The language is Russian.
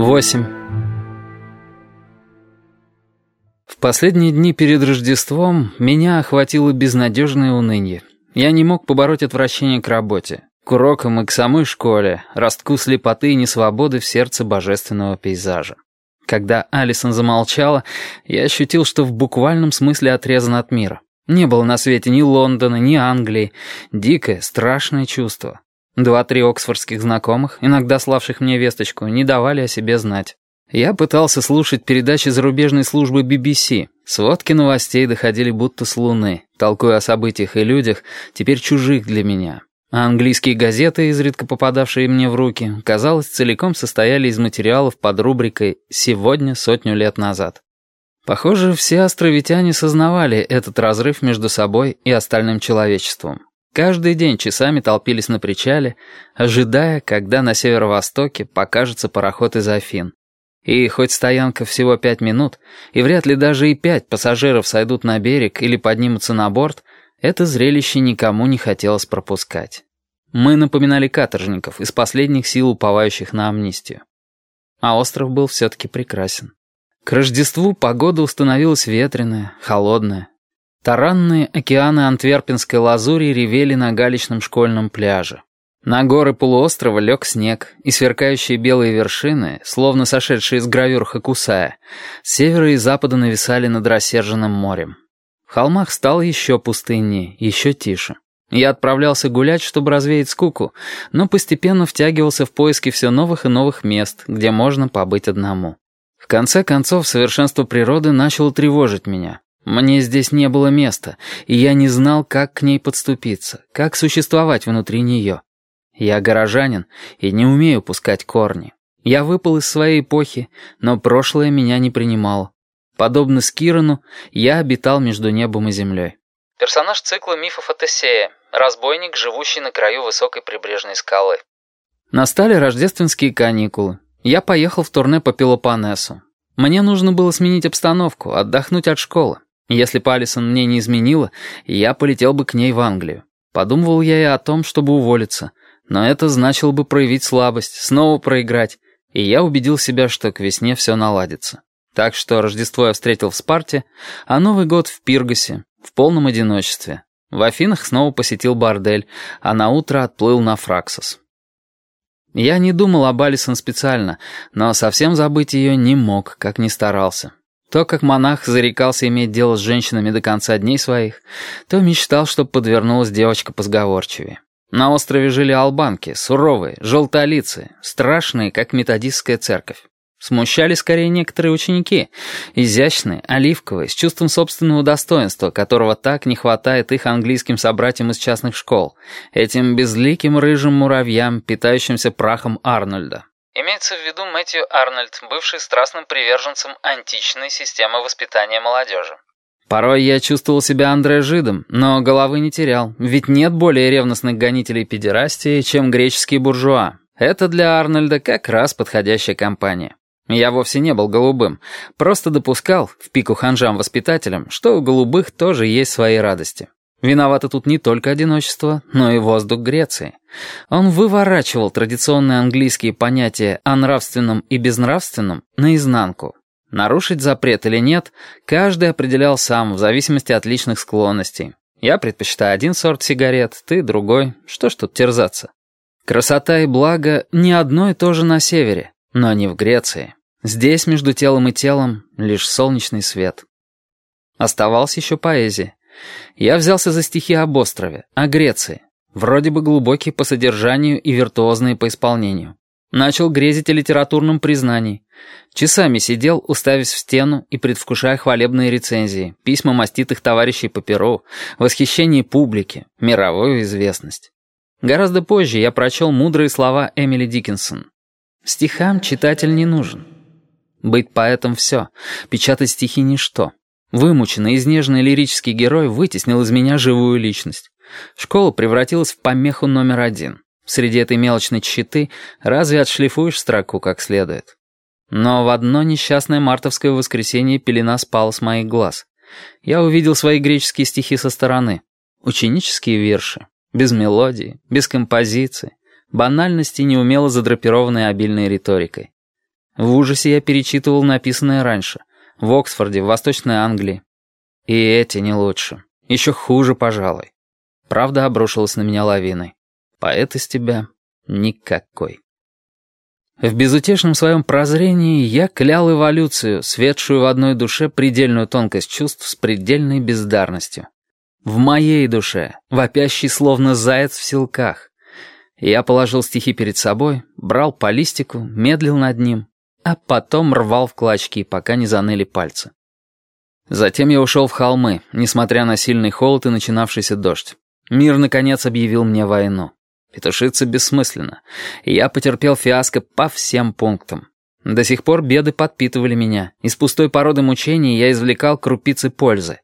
8. В последние дни перед Рождеством меня охватило безнадежное уныние. Я не мог побороть отвращение к работе, к урокам и к самой школе, ростку слепоты и несвободы в сердце божественного пейзажа. Когда Алисон замолчала, я ощутил, что в буквальном смысле отрезан от мира. Не было на свете ни Лондона, ни Англии. Дикое, страшное чувство. Два-три оксфордских знакомых, иногда славших мне весточку, не давали о себе знать. Я пытался слушать передачи зарубежной службы BBC. Сводки новостей доходили будто с Луны, толкуя о событиях и людях, теперь чужих для меня. А английские газеты, изредка попадавшие мне в руки, казалось, целиком состояли из материалов под рубрикой «Сегодня сотню лет назад». Похоже, все островитяне сознавали этот разрыв между собой и остальным человечеством. Каждый день часами толпились на причале, ожидая, когда на северо-востоке покажется пароход из Афин. И хоть стоянка всего пять минут, и вряд ли даже и пять пассажиров сойдут на берег или поднимутся на борт, это зрелище никому не хотелось пропускать. Мы напоминали каторжников из последних сил уповающих на амнистию. А остров был все-таки прекрасен. К Рождеству погода установилась ветреная, холодная. Таранные океаны антверпенской лазури ревели на галечном школьном пляже. На горы полуострова лег снег, и сверкающие белые вершины, словно сошедшие из гравюр Хакусая, с севера и запада нависали над рассерженным морем. В холмах стало еще пустыннее, еще тише. Я отправлялся гулять, чтобы развеять скуку, но постепенно втягивался в поиски все новых и новых мест, где можно побыть одному. В конце концов, совершенство природы начало тревожить меня. Мне здесь не было места, и я не знал, как к ней подступиться, как существовать внутри нее. Я горожанин и не умею пускать корни. Я выпал из своей эпохи, но прошлое меня не принимало. Подобно Скирану, я обитал между небом и землей. Персонаж цикла мифов о Тесее, разбойник, живущий на краю высокой прибрежной скалы. Настали рождественские каникулы. Я поехал в турне по Пелопоннесу. Мне нужно было сменить обстановку, отдохнуть от школы. Если Палисон мне не изменила, я полетел бы к ней в Англию. Подумывал я и о том, чтобы уволиться. Но это значило бы проявить слабость, снова проиграть. И я убедил себя, что к весне все наладится. Так что Рождество я встретил в Спарте, а Новый год в Пиргасе, в полном одиночестве. В Афинах снова посетил бордель, а на утро отплыл на Фраксос. Я не думал об Алисон специально, но совсем забыть ее не мог, как ни старался. То, как монах зарекался иметь дело с женщинами до конца дней своих, то мечтал, чтобы подвернулась девочка позговорчивее. На острове жили албанки, суровые, желтолицые, страшные, как методистская церковь. Смущали скорее некоторые ученики, изящные, оливковые, с чувством собственного достоинства, которого так не хватает их английским собратьям из частных школ, этим безликим рыжим муравьям, питающимся прахом Арнольда. Имеется в виду Мэтью Арнольд, бывший страстным приверженцем античной системы воспитания молодежи. Порой я чувствовал себя Андре Жидом, но головы не терял, ведь нет более ревностных гонителей педерастии, чем греческие буржуа. Это для Арнольда как раз подходящая компания. Я вовсе не был голубым, просто допускал, в пику ханжам-воспитателям, что у голубых тоже есть свои радости. Виновато тут не только одиночество, но и воздух Греции. Он выворачивал традиционные английские понятия о нравственном и безнравственном наизнанку. Нарушить запрет или нет, каждый определял сам, в зависимости от личных склонностей. Я предпочитаю один сорт сигарет, ты другой. Что ж тут терзаться? Красота и благо не одно и то же на севере, но не в Греции. Здесь между телом и телом лишь солнечный свет. Оставалась еще поэзия. Я взялся за стихи об острове, о Греции. Вроде бы глубокие по содержанию и виртуозные по исполнению. Начал грезить о литературном признании. Часами сидел, уставясь в стену и предвкушая хвалебные рецензии, письма маститых товарищей по перу, восхищение публики, мировую известность. Гораздо позже я прочел мудрые слова Эмили Диккенсон. «Стихам читатель не нужен. Быть поэтом — все, печатать стихи — ничто». Вымученный, изнеженный лирический герой вытеснил из меня живую личность. Школа превратилась в помеху номер один. Среди этой мелочной щиты разве отшлифуешь строку как следует? Но в одно несчастное мартовское воскресенье пелена спала с моих глаз. Я увидел свои греческие стихи со стороны. Ученические верши. Без мелодии, без композиции. Банальности, неумело задрапированные обильной риторикой. В ужасе я перечитывал написанное раньше. В Оксфорде, в Восточной Англии. И эти не лучше. Еще хуже, пожалуй. Правда обрушилась на меня лавиной. Поэт из тебя никакой. В безутешном своем прозрении я клял эволюцию, светшую в одной душе предельную тонкость чувств с предельной бездарностью. В моей душе, вопящий словно заяц в селках. Я положил стихи перед собой, брал по листику, медлил над ним, а потом рвал в клочки, пока не заныли пальцы. Затем я ушел в холмы, несмотря на сильный холод и начинавшийся дождь. Мир, наконец, объявил мне войну. Петушиться бессмысленно. Я потерпел фиаско по всем пунктам. До сих пор беды подпитывали меня. Из пустой породы мучений я извлекал крупицы пользы.